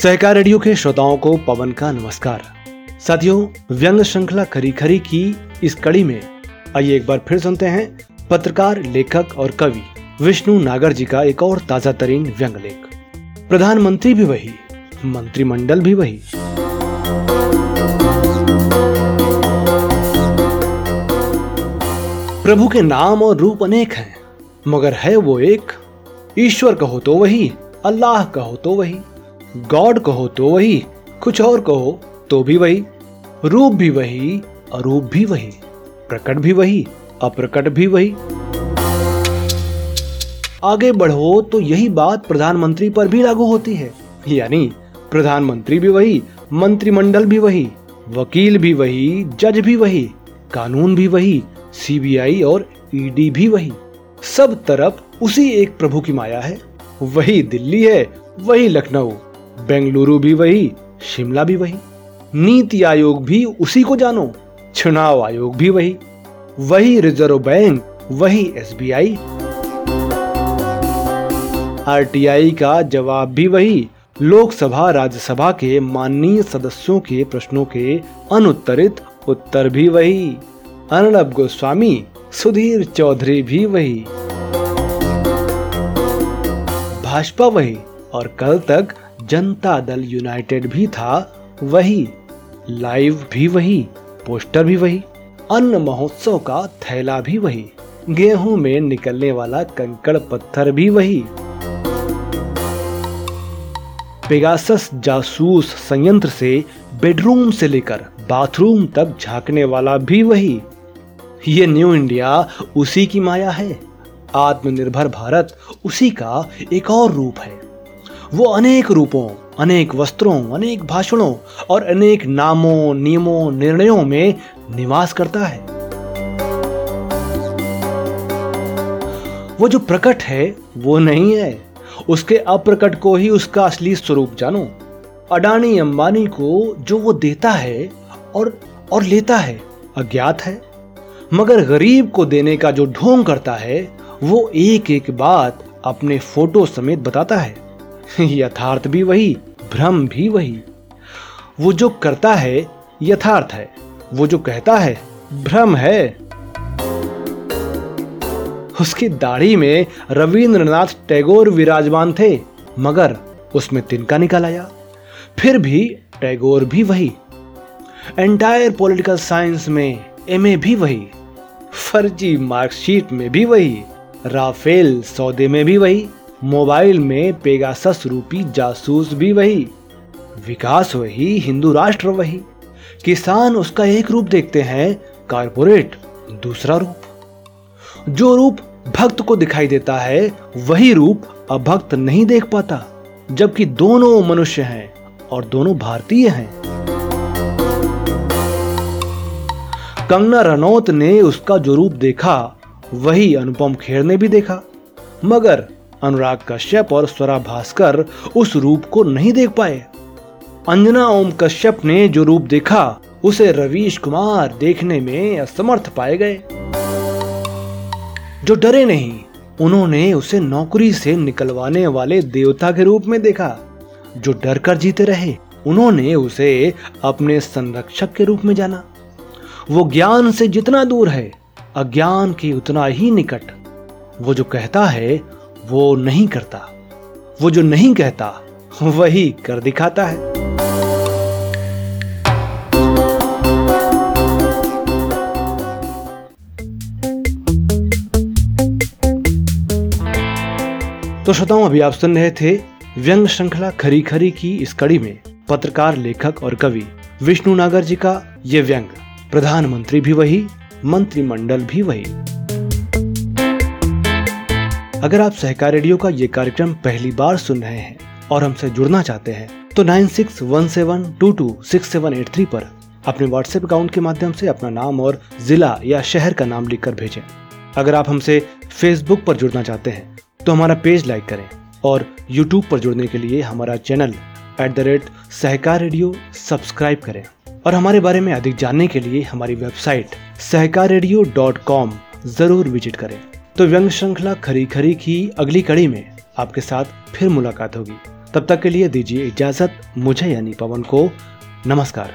सहकार radio के श्रोताओं को पवन का नमस्कार। साथियों व्यंग श्रृंखला खरी खरी की इस कड़ी में आइए एक बार फिर सुनते हैं पत्रकार, लेखक और कवि विष्णु नागर जी का एक और ताज़ा तरीन व्यंग लेख। प्रधानमंत्री भी वही, मंत्रिमंडल भी वही। प्रभु के नाम और रूप अनेक हैं, मगर है वो एक, ईश्वर कहो तो वही, अल्लाह कहो तो वही। गॉड कहो तो वही, कुछ और कहो तो भी वही, रूप भी वही, अरूप भी वही, प्रकट भी वही, अप्रकट भी वही। आगे बढ़ो तो यही बात प्रधानमंत्री पर भी लागू होती है, यानी प्रधानमंत्री भी वही, मंत्रिमंडल भी वही, वकील भी वही, जज भी वही, कानून भी वही सीबीआई और ईडी भी वही। सब तरफ़ उसी एक प्रभु की माया है, वही दिल्ली है, वही लखनऊ। बेंगलुरु भी वही, शिमला भी वही। नीति आयोग भी उसी को जानो, चुनाव आयोग भी वही। वही रिज़र्व बैंक, वही एसबीआई। आरटीआई का जवाब भी वही, लोकसभा, राज्यसभा के माननीय सदस्यों के प्रश्नों के अनुत्तरित उत्तर भी वही। अर्णब गोस्वामी, सुधीर चौधरी भी वही। भाजपा वही, और कल तक जनता दल यूनाइटेड भी था, वही लाइव भी वही, पोस्टर भी वही, अन्न महोत्सव का थैला भी वही, गेहूँ में निकलने वाला कंकड़ पत्थर भी वही। पेगासस जासूस संयंत्र से बेडरूम से लेकर बाथरूम तक झांकने वाला भी वही। ये न्यू इंडिया उसी की माया है, आत्मनिर्भर भारत उसी का एक और रूप है। वो अनेक रूपों, अनेक वस्त्रों, अनेक भाषणों और अनेक नामों, नियमों, निर्णयों में निवास करता है। वो जो प्रकट है, वो नहीं है। उसके अप्रकट को ही उसका असली स्वरूप जानो। अडानी अंबानी को जो वो देता है और और लेता है, अज्ञात है। मगर गरीब को देने का जो ढोंग करता है, वो एक एक बात अपने फ़ोटो समेत बताता है। यथार्थ भी वही, भ्रम भी वही। वो जो करता है, यथार्थ है। वो जो कहता है, भ्रम है। उसकी दाढ़ी में रविंद्रनाथ टैगोर विराजमान थे, मगर उसमें तिनका निकल आया। फिर भी टैगोर भी वही। एंटायर पॉलिटिकल साइंस में एमए भी वही। फर्जी मार्कशीट में भी वही। राफेल सौदे में भी वही। मोबाइल में पेगासस रूपी जासूस भी वही, विकास वही, हिंदू राष्ट्र वही। किसान उसका एक रूप देखते हैं, कारपोरेट दूसरा रूप। जो रूप भक्त को दिखाई देता है, वही रूप अभक्त नहीं देख पाता, जबकि दोनों मनुष्य हैं और दोनों भारतीय हैं। कंगना रनौत ने उसका जो रूप देखा, वही अनुपम खेर ने भी देखा। मगर अनुराग कश्यप और स्वरा भास्कर उस रूप को नहीं देख पाए। अंजना ओम कश्यप ने जो रूप देखा, उसे रवीश कुमार देखने में असमर्थ पाए गए। जो डरे नहीं, उन्होंने उसे नौकरी से निकलवाने वाले देवता के रूप में देखा। जो डर कर जीते रहे, उन्होंने उसे अपने संरक्षक के रूप में जाना। वो ज्ञान से जितना दूर है, अज्ञान के उतना ही निकट। वो जो कहता है वो नहीं करता, वो जो नहीं कहता, वही कर दिखाता है। तो श्रोताओं, अभी आप सुन रहे थे व्यंग श्रृंखला खरी खरी की इस कड़ी में पत्रकार, लेखक और कवि विष्णु नागर जी का ये व्यंग। प्रधानमंत्री भी वही, मंत्रिमंडल भी वही। अगर आप सहकार रेडियो का ये कार्यक्रम पहली बार सुन रहे हैं और हमसे जुड़ना चाहते हैं तो nine six one seven two two six seven eight three पर अपने व्हाट्सएप अकाउंट के माध्यम से अपना नाम और जिला या शहर का नाम लिखकर भेजें। अगर आप हमसे फेसबुक पर जुड़ना चाहते हैं तो हमारा पेज लाइक करें और यूट्यूब पर जुड़ने के लिए हमारा channel at the rate Sahakar radio subscribe करें। और हमारे बारे में अधिक जानने के लिए हमारी website Sahakar radio dot com ज़रूर विज़िट करें। तो व्यंग श्रृंखला खरी खरी की अगली कड़ी में आपके साथ फिर मुलाकात होगी। तब तक के लिए दीजिए इजाज़त। मुझे यानी पवन को नमस्कार।